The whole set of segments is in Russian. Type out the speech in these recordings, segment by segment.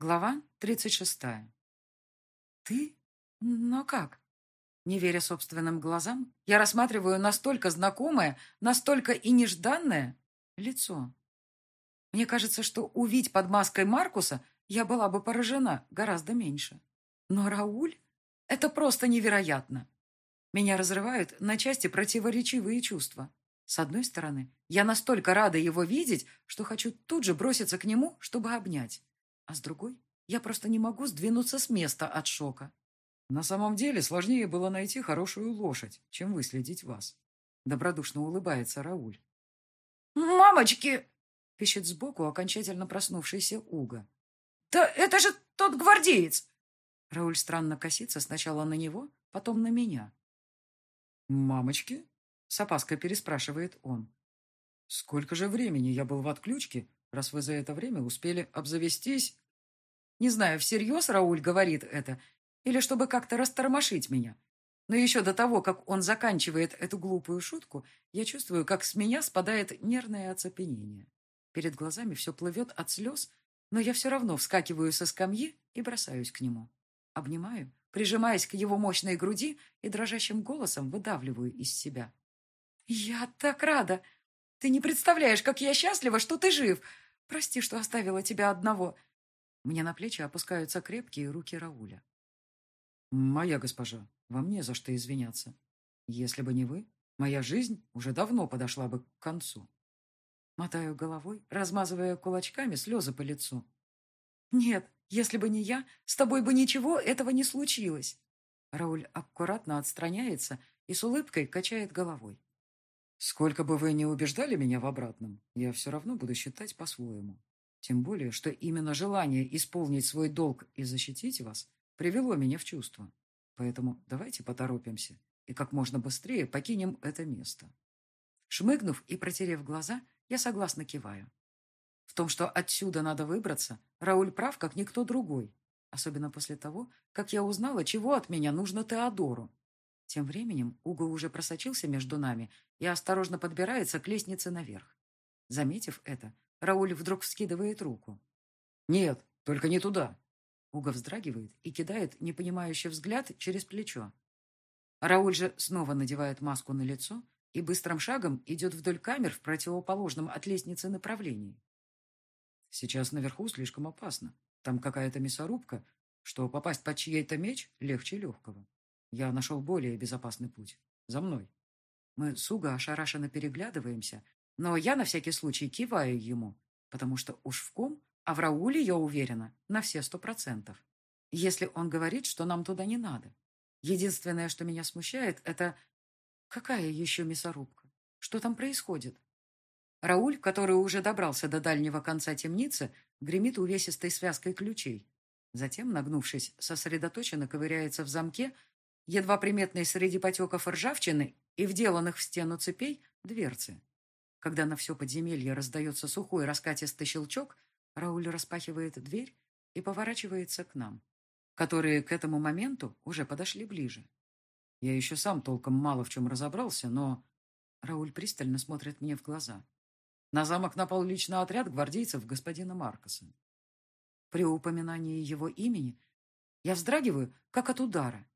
Глава 36. Ты? Но как? Не веря собственным глазам, я рассматриваю настолько знакомое, настолько и нежданное лицо. Мне кажется, что увидеть под маской Маркуса я была бы поражена гораздо меньше. Но Рауль? Это просто невероятно. Меня разрывают на части противоречивые чувства. С одной стороны, я настолько рада его видеть, что хочу тут же броситься к нему, чтобы обнять. А с другой, я просто не могу сдвинуться с места от шока. На самом деле сложнее было найти хорошую лошадь, чем выследить вас. Добродушно улыбается Рауль. «Мамочки!» — пищит сбоку окончательно проснувшийся Уга. «Да это же тот гвардеец!» Рауль странно косится сначала на него, потом на меня. «Мамочки?» — с опаской переспрашивает он. «Сколько же времени я был в отключке, раз вы за это время успели обзавестись?» Не знаю, всерьез Рауль говорит это или чтобы как-то растормошить меня. Но еще до того, как он заканчивает эту глупую шутку, я чувствую, как с меня спадает нервное оцепенение. Перед глазами все плывет от слез, но я все равно вскакиваю со скамьи и бросаюсь к нему. Обнимаю, прижимаясь к его мощной груди и дрожащим голосом выдавливаю из себя. «Я так рада! Ты не представляешь, как я счастлива, что ты жив! Прости, что оставила тебя одного. Мне на плечи опускаются крепкие руки Рауля. «Моя госпожа, вам не за что извиняться. Если бы не вы, моя жизнь уже давно подошла бы к концу». Мотаю головой, размазывая кулачками слезы по лицу. «Нет, если бы не я, с тобой бы ничего этого не случилось». Рауль аккуратно отстраняется и с улыбкой качает головой. «Сколько бы вы ни убеждали меня в обратном, я все равно буду считать по-своему. Тем более, что именно желание исполнить свой долг и защитить вас привело меня в чувство. Поэтому давайте поторопимся и как можно быстрее покинем это место. Шмыгнув и протерев глаза, я согласно киваю. В том, что отсюда надо выбраться, Рауль прав, как никто другой. Особенно после того, как я узнала, чего от меня нужно Теодору. Тем временем Уго уже просочился между нами и осторожно подбирается к лестнице наверх. Заметив это, Рауль вдруг вскидывает руку. «Нет, только не туда!» Уга вздрагивает и кидает непонимающий взгляд через плечо. Рауль же снова надевает маску на лицо и быстрым шагом идет вдоль камер в противоположном от лестницы направлении. «Сейчас наверху слишком опасно. Там какая-то мясорубка, что попасть под чьей-то меч легче легкого. Я нашел более безопасный путь. За мной». Мы с Уга ошарашенно переглядываемся, но я на всякий случай киваю ему, потому что уж в ком, а в Рауле, я уверена, на все сто процентов. Если он говорит, что нам туда не надо. Единственное, что меня смущает, это... Какая еще мясорубка? Что там происходит? Рауль, который уже добрался до дальнего конца темницы, гремит увесистой связкой ключей. Затем, нагнувшись, сосредоточенно ковыряется в замке, едва приметной среди потеков ржавчины и вделанных в стену цепей дверцы. Когда на все подземелье раздается сухой раскатистый щелчок, Рауль распахивает дверь и поворачивается к нам, которые к этому моменту уже подошли ближе. Я еще сам толком мало в чем разобрался, но... Рауль пристально смотрит мне в глаза. На замок напал лично отряд гвардейцев господина Маркоса. При упоминании его имени я вздрагиваю, как от удара.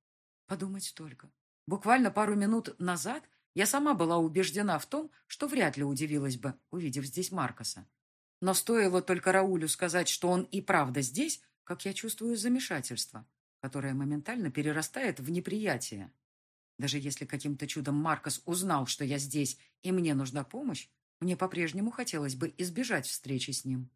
Подумать только. Буквально пару минут назад я сама была убеждена в том, что вряд ли удивилась бы, увидев здесь Маркоса. Но стоило только Раулю сказать, что он и правда здесь, как я чувствую замешательство, которое моментально перерастает в неприятие. Даже если каким-то чудом Маркос узнал, что я здесь и мне нужна помощь, мне по-прежнему хотелось бы избежать встречи с ним.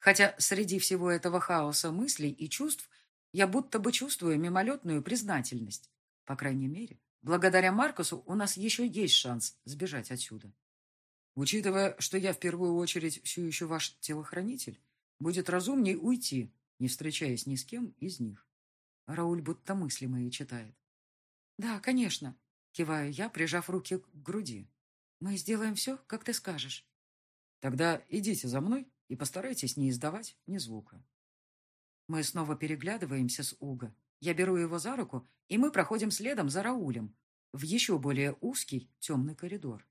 Хотя среди всего этого хаоса мыслей и чувств я будто бы чувствую мимолетную признательность. По крайней мере, Благодаря Маркусу у нас еще есть шанс сбежать отсюда. Учитывая, что я в первую очередь все еще ваш телохранитель, будет разумней уйти, не встречаясь ни с кем из них. Рауль будто мысли мои читает. Да, конечно, киваю я, прижав руки к груди. Мы сделаем все, как ты скажешь. Тогда идите за мной и постарайтесь не издавать ни звука. Мы снова переглядываемся с Уго, я беру его за руку, и мы проходим следом за Раулем в еще более узкий темный коридор.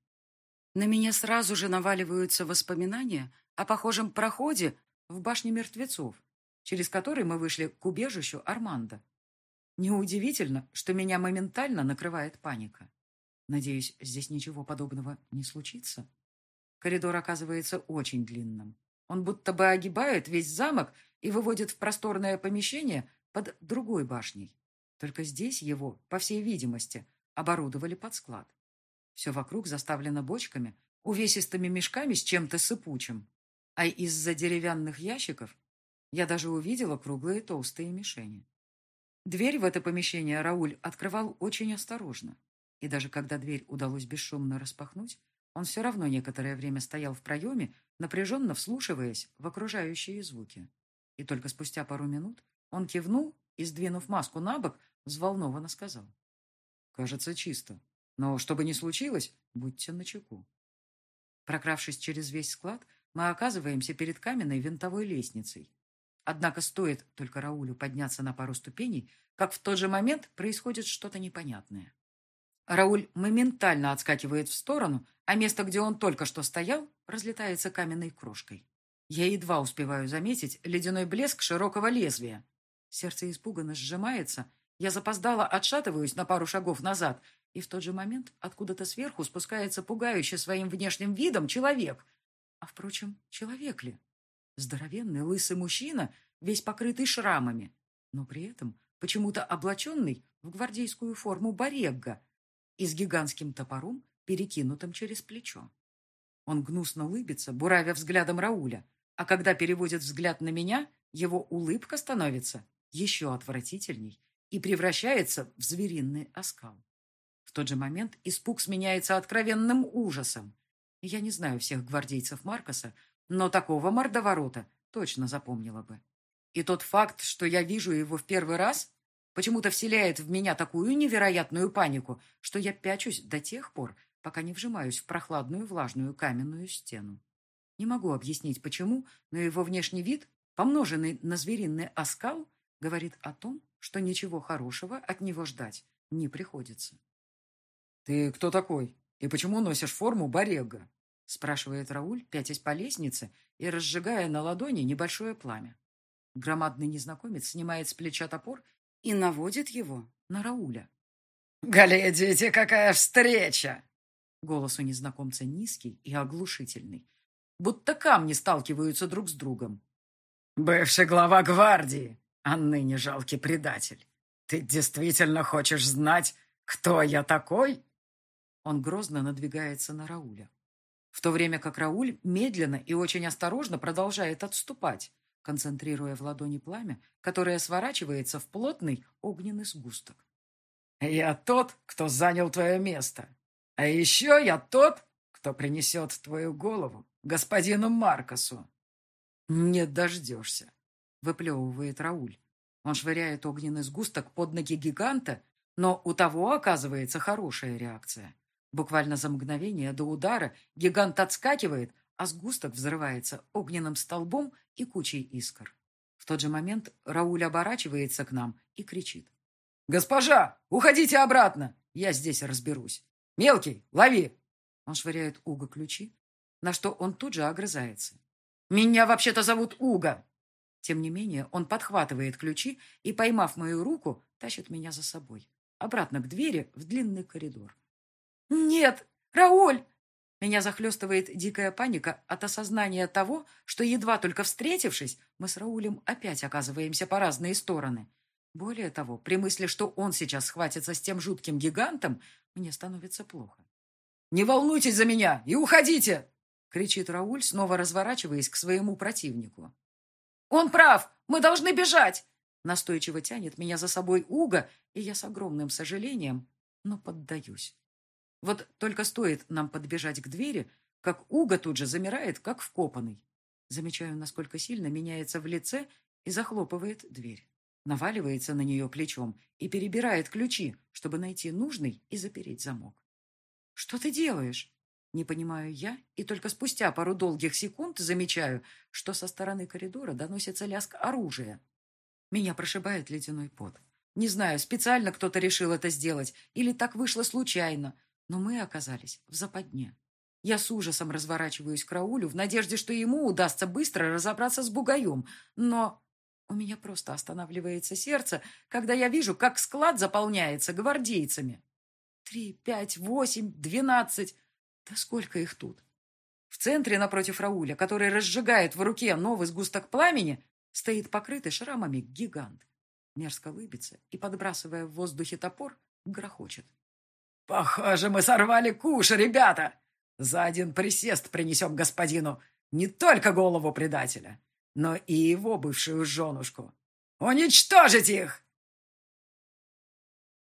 На меня сразу же наваливаются воспоминания о похожем проходе в башне мертвецов, через который мы вышли к убежищу Армандо. Неудивительно, что меня моментально накрывает паника. Надеюсь, здесь ничего подобного не случится. Коридор оказывается очень длинным. Он будто бы огибает весь замок и выводит в просторное помещение под другой башней. Только здесь его, по всей видимости, оборудовали под склад. Все вокруг заставлено бочками, увесистыми мешками с чем-то сыпучим. А из-за деревянных ящиков я даже увидела круглые толстые мишени. Дверь в это помещение Рауль открывал очень осторожно. И даже когда дверь удалось бесшумно распахнуть, он все равно некоторое время стоял в проеме, напряженно вслушиваясь в окружающие звуки. И только спустя пару минут он кивнул и, сдвинув маску на бок, взволнованно сказал. «Кажется, чисто. Но что бы ни случилось, будьте начеку». Прокравшись через весь склад, мы оказываемся перед каменной винтовой лестницей. Однако стоит только Раулю подняться на пару ступеней, как в тот же момент происходит что-то непонятное. Рауль моментально отскакивает в сторону, а место, где он только что стоял, разлетается каменной крошкой. Я едва успеваю заметить ледяной блеск широкого лезвия. Сердце испуганно сжимается, я запоздала, отшатываюсь на пару шагов назад, и в тот же момент откуда-то сверху спускается пугающий своим внешним видом человек. А, впрочем, человек ли? Здоровенный лысый мужчина, весь покрытый шрамами, но при этом почему-то облаченный в гвардейскую форму барегга, и с гигантским топором, перекинутым через плечо. Он гнусно улыбится, буравя взглядом Рауля, а когда переводит взгляд на меня, его улыбка становится еще отвратительней и превращается в звериный оскал. В тот же момент испуг сменяется откровенным ужасом. Я не знаю всех гвардейцев Маркоса, но такого мордоворота точно запомнила бы. И тот факт, что я вижу его в первый раз, почему-то вселяет в меня такую невероятную панику, что я пячусь до тех пор, пока не вжимаюсь в прохладную влажную каменную стену. Не могу объяснить, почему, но его внешний вид, помноженный на звериный оскал, говорит о том, что ничего хорошего от него ждать не приходится. «Ты кто такой? И почему носишь форму барега?» спрашивает Рауль, пятясь по лестнице и разжигая на ладони небольшое пламя. Громадный незнакомец снимает с плеча топор и наводит его на Рауля. «Глядите, какая встреча!» Голос у незнакомца низкий и оглушительный, будто камни сталкиваются друг с другом. «Бывший глава гвардии, а ныне жалкий предатель. Ты действительно хочешь знать, кто я такой?» Он грозно надвигается на Рауля. В то время как Рауль медленно и очень осторожно продолжает отступать, концентрируя в ладони пламя, которое сворачивается в плотный огненный сгусток. «Я тот, кто занял твое место. А еще я тот, кто принесет твою голову господину Маркосу». «Не дождешься», — выплевывает Рауль. Он швыряет огненный сгусток под ноги гиганта, но у того оказывается хорошая реакция. Буквально за мгновение до удара гигант отскакивает, а сгусток взрывается огненным столбом и кучей искр. В тот же момент Рауль оборачивается к нам и кричит. «Госпожа, уходите обратно! Я здесь разберусь! Мелкий, лови!» Он швыряет Уга ключи, на что он тут же огрызается. «Меня вообще-то зовут Уга!» Тем не менее, он подхватывает ключи и, поймав мою руку, тащит меня за собой. Обратно к двери в длинный коридор. «Нет! Рауль! Меня захлестывает дикая паника от осознания того, что, едва только встретившись, мы с Раулем опять оказываемся по разные стороны. Более того, при мысли, что он сейчас схватится с тем жутким гигантом, мне становится плохо. «Не волнуйтесь за меня и уходите!» — кричит Рауль, снова разворачиваясь к своему противнику. «Он прав! Мы должны бежать!» Настойчиво тянет меня за собой Уга, и я с огромным сожалением, но поддаюсь. Вот только стоит нам подбежать к двери, как Уга тут же замирает, как вкопанный. Замечаю, насколько сильно меняется в лице и захлопывает дверь. Наваливается на нее плечом и перебирает ключи, чтобы найти нужный и запереть замок. «Что ты делаешь?» Не понимаю я, и только спустя пару долгих секунд замечаю, что со стороны коридора доносится лязг оружия. Меня прошибает ледяной пот. Не знаю, специально кто-то решил это сделать или так вышло случайно, но мы оказались в западне. Я с ужасом разворачиваюсь к Раулю в надежде, что ему удастся быстро разобраться с бугаем, но... У меня просто останавливается сердце, когда я вижу, как склад заполняется гвардейцами. Три, пять, восемь, двенадцать. Да сколько их тут? В центре напротив Рауля, который разжигает в руке новый сгусток пламени, стоит покрытый шрамами гигант. Мерзко лыбится и, подбрасывая в воздухе топор, грохочет. «Похоже, мы сорвали куш, ребята! За один присест принесем господину не только голову предателя, но и его бывшую женушку. Уничтожить их!»